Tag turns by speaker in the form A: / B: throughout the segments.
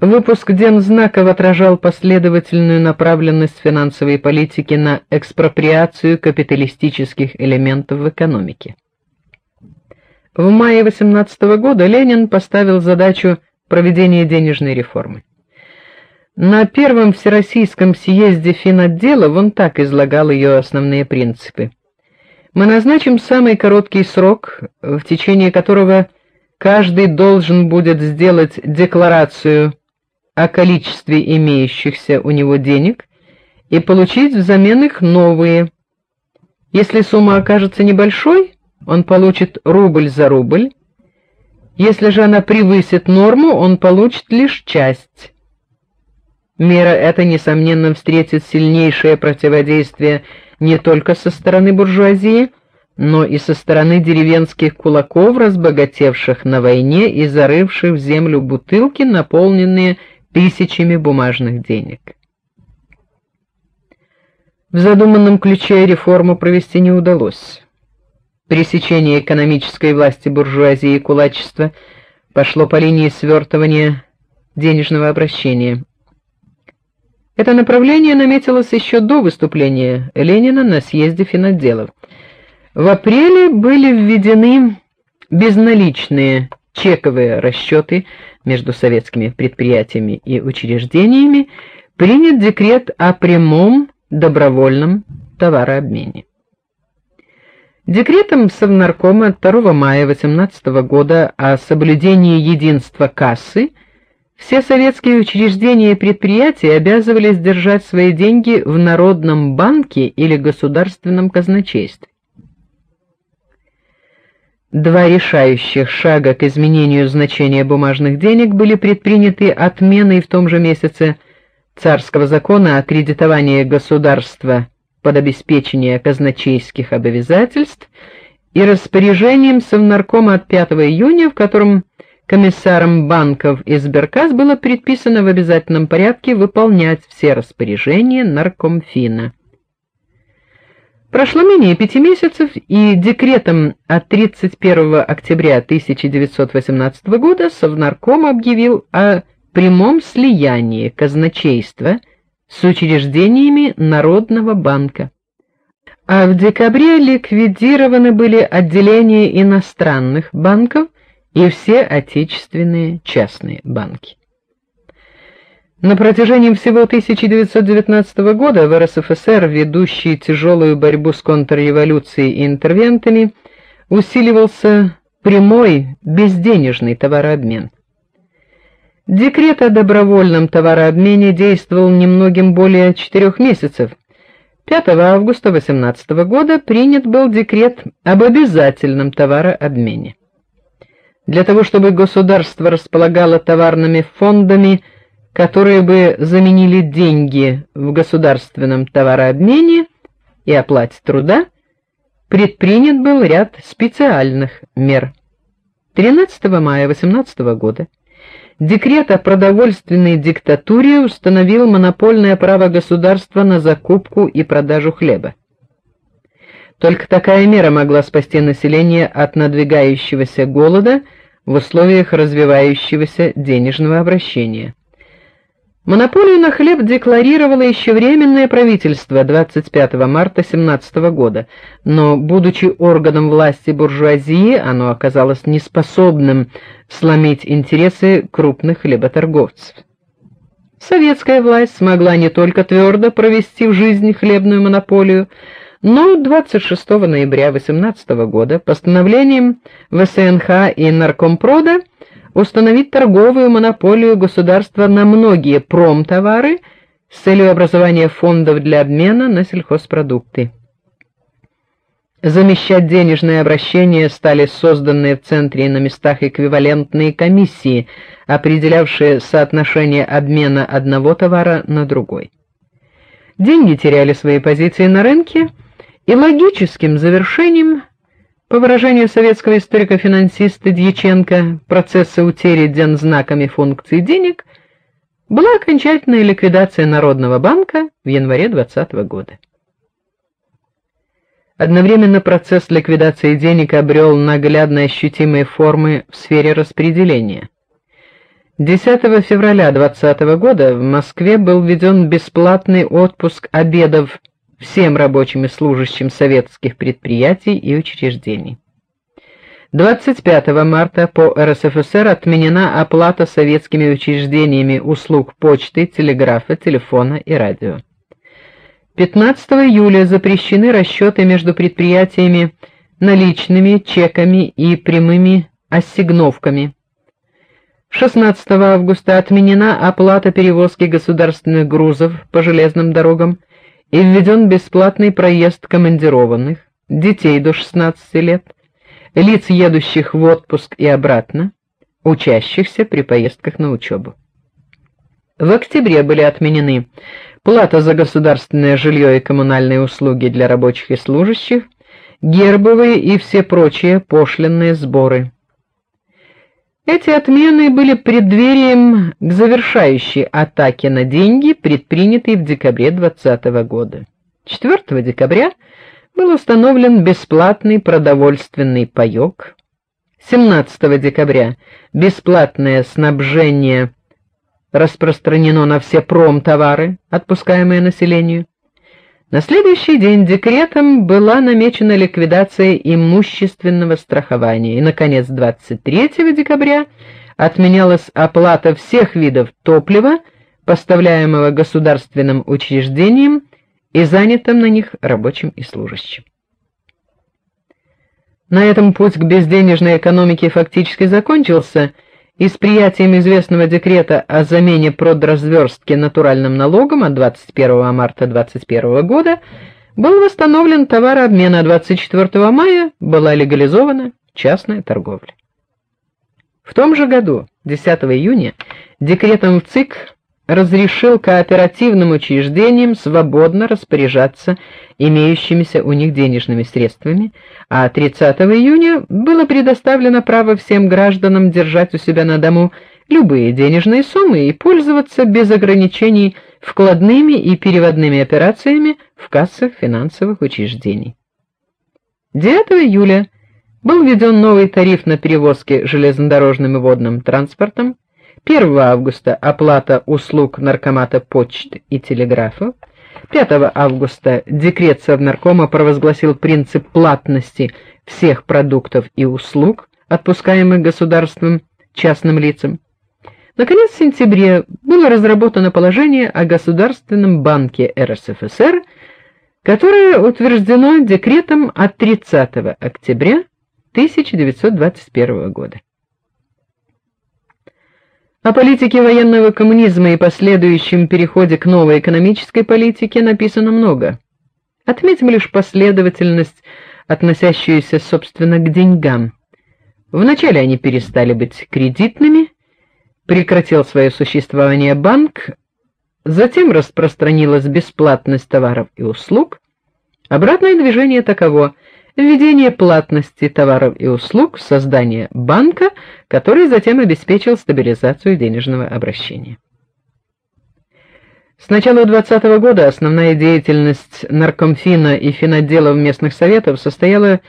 A: Выпуск Дензнаков отражал последовательную направленность финансовой политики на экспроприацию капиталистических элементов в экономике. В мае 18 года Ленин поставил задачу проведения денежной реформы. На первом всероссийском съезде финотделов он так излагал ее основные принципы. Мы назначим самый короткий срок, в течение которого каждый должен будет сделать декларацию о количестве имеющихся у него денег и получить взамен их новые. Если сумма окажется небольшой, он получит рубль за рубль. Если же она превысит норму, он получит лишь часть. Мера эта несомненно встретит сильнейшее противодействие не только со стороны буржуазии, но и со стороны деревенских кулаков, разбогатевших на войне и зарывших в землю бутылки, наполненные тысячами бумажных денег. В задуманном ключе реформу провести не удалось. Пресечение экономической власти буржуазии и кулачества пошло по линии свертывания денежного обращения. Это направление наметилось еще до выступления Ленина на съезде финотделов. В апреле были введены безналичные чековые расчеты между советскими предприятиями и учреждениями, принят декрет о прямом добровольном товарообмене. Декретом Совнаркома 2 мая 18 года о соблюдении единства кассы все советские учреждения и предприятия обязывались держать свои деньги в народном банке или государственном казначействе. Два решающих шага к изменению значения бумажных денег были предприняты отменой в том же месяце царского закона о кредитовании государства под обеспечение казначейских обязательств и распоряжением Совнаркома от 5 июня, в котором комиссарам банков и сберкасс было предписано в обязательном порядке выполнять все распоряжения наркомфина. Прошло менее пяти месяцев, и декретом от 31 октября 1918 года Совнарком объявил о прямом слиянии казначейства с учреждениями Народного банка. А в декабре ликвидированы были отделения иностранных банков и все отечественные частные банки. На протяжении всего 1919 года в РСФСР, ведущий тяжелую борьбу с контрреволюцией и интервентами, усиливался прямой безденежный товарообмен. Декрет о добровольном товарообмене действовал немногим более четырех месяцев. 5 августа 18 года принят был декрет об обязательном товарообмене. Для того, чтобы государство располагало товарными фондами, которые бы заменили деньги в государственном товарообмене и оплате труда, предпринят был ряд специальных мер. 13 мая 18 года декрет о продовольственной диктатуре установил монопольное право государства на закупку и продажу хлеба. Только такая мера могла спасти население от надвигающегося голода в условиях развивающегося денежного обращения. Монополию на хлеб декларировало еще временное правительство 25 марта 17 года, но будучи органом власти буржуазии, оно оказалось неспособным сломить интересы крупных хлеботорговцев. Советская власть смогла не только твердо провести в жизнь хлебную монополию, но 26 ноября 18 года постановлением ВСНХ и Наркомпрода установить торговую монополию государства на многие промтовары с целью образования фондов для обмена на сельхозпродукты. Замещать денежное обращение стали созданные в центре и на местах эквивалентные комиссии, определявшие соотношение обмена одного товара на другой. Деньги теряли свои позиции на рынке, и логическим завершением по выражению советского историка-финансиста Дьяченко, процесса утери дензнаками функций денег была окончательная ликвидация Народного банка в январе 20 года. Одновременно процесс ликвидации денег обрел наглядно ощутимые формы в сфере распределения. 10 февраля 2020 года в Москве был введен бесплатный отпуск обедов всем рабочим и служащим советских предприятий и учреждений. 25 марта по РСФСР отменена оплата советскими учреждениями услуг почты, телеграфа, телефона и радио. 15 июля запрещены расчеты между предприятиями наличными, чеками и прямыми ассигновками. 16 августа отменена оплата перевозки государственных грузов по железным дорогам и введен бесплатный проезд командированных, детей до 16 лет лиц, едущих в отпуск и обратно, учащихся при поездках на учебу. В октябре были отменены плата за государственное жилье и коммунальные услуги для рабочих и служащих, гербовые и все прочие пошлинные сборы. Эти отмены были преддверием к завершающей атаке на деньги, предпринятой в декабре 2020 года. 4 декабря был установлен бесплатный продовольственный паёк. 17 декабря бесплатное снабжение распространено на все промтовары, отпускаемые населению. На следующий день декретом была намечена ликвидация имущественного страхования, и наконец 23 декабря отменялась оплата всех видов топлива, поставляемого государственным учреждениям и занятым на них рабочим и служащим. На этом путь к безденежной экономике фактически закончился, и с приятием известного декрета о замене продразверстки натуральным налогом от 21 марта 21 года был восстановлен товарообмен, а 24 мая была легализована частная торговля. В том же году, 10 июня, декретом в ЦИК разрешил кооперативным учреждениям свободно распоряжаться имеющимися у них денежными средствами, а 30 июня было предоставлено право всем гражданам держать у себя на дому любые денежные суммы и пользоваться без ограничений вкладными и переводными операциями в кассах финансовых учреждений. 9 июля был введен новый тариф на перевозки железнодорожным и водным транспортом 1 августа оплата услуг наркомата почты и телеграфа. 5 августа декрет Совнаркома провозгласил принцип платности всех продуктов и услуг, отпускаемых государством частным лицам. Наконец, в сентябре было разработано положение о Государственном банке РСФСР, которое утверждено декретом от 30 октября 1921 года. О политике военного коммунизма и последующем переходе к новой экономической политике написано много. Отметим лишь последовательность, относящуюся, собственно, к деньгам. Вначале они перестали быть кредитными, прекратил свое существование банк, затем распространилась бесплатность товаров и услуг. Обратное движение таково: введение платности товаров и услуг, создание банка, который затем обеспечил стабилизацию денежного обращения. С начала 20 -го года основная деятельность наркомфина и финотделов местных советов состояла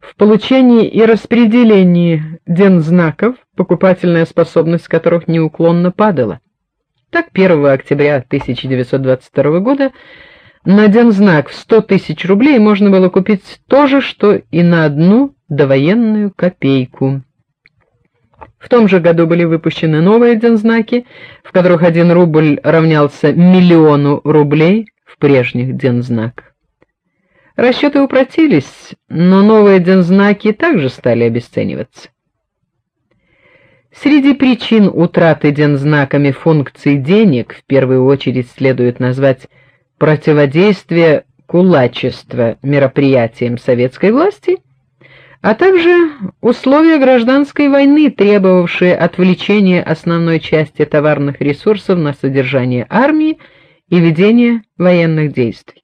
A: в получении и распределении дензнаков, покупательная способность которых неуклонно падала. Так 1 октября 1922 года на дензнак в 100 тысяч рублей можно было купить то же, что и на одну довоенную копейку. В том же году были выпущены новые дензнаки, в которых один рубль равнялся миллиону рублей в прежних дензнаках. Расчеты упростились, но новые дензнаки также стали обесцениваться. Среди причин утраты дензнаками функций денег в первую очередь следует назвать противодействие кулачества мероприятиям советской власти, а также условия гражданской войны, требовавшие отвлечения основной части товарных ресурсов на содержание армии и ведение военных действий.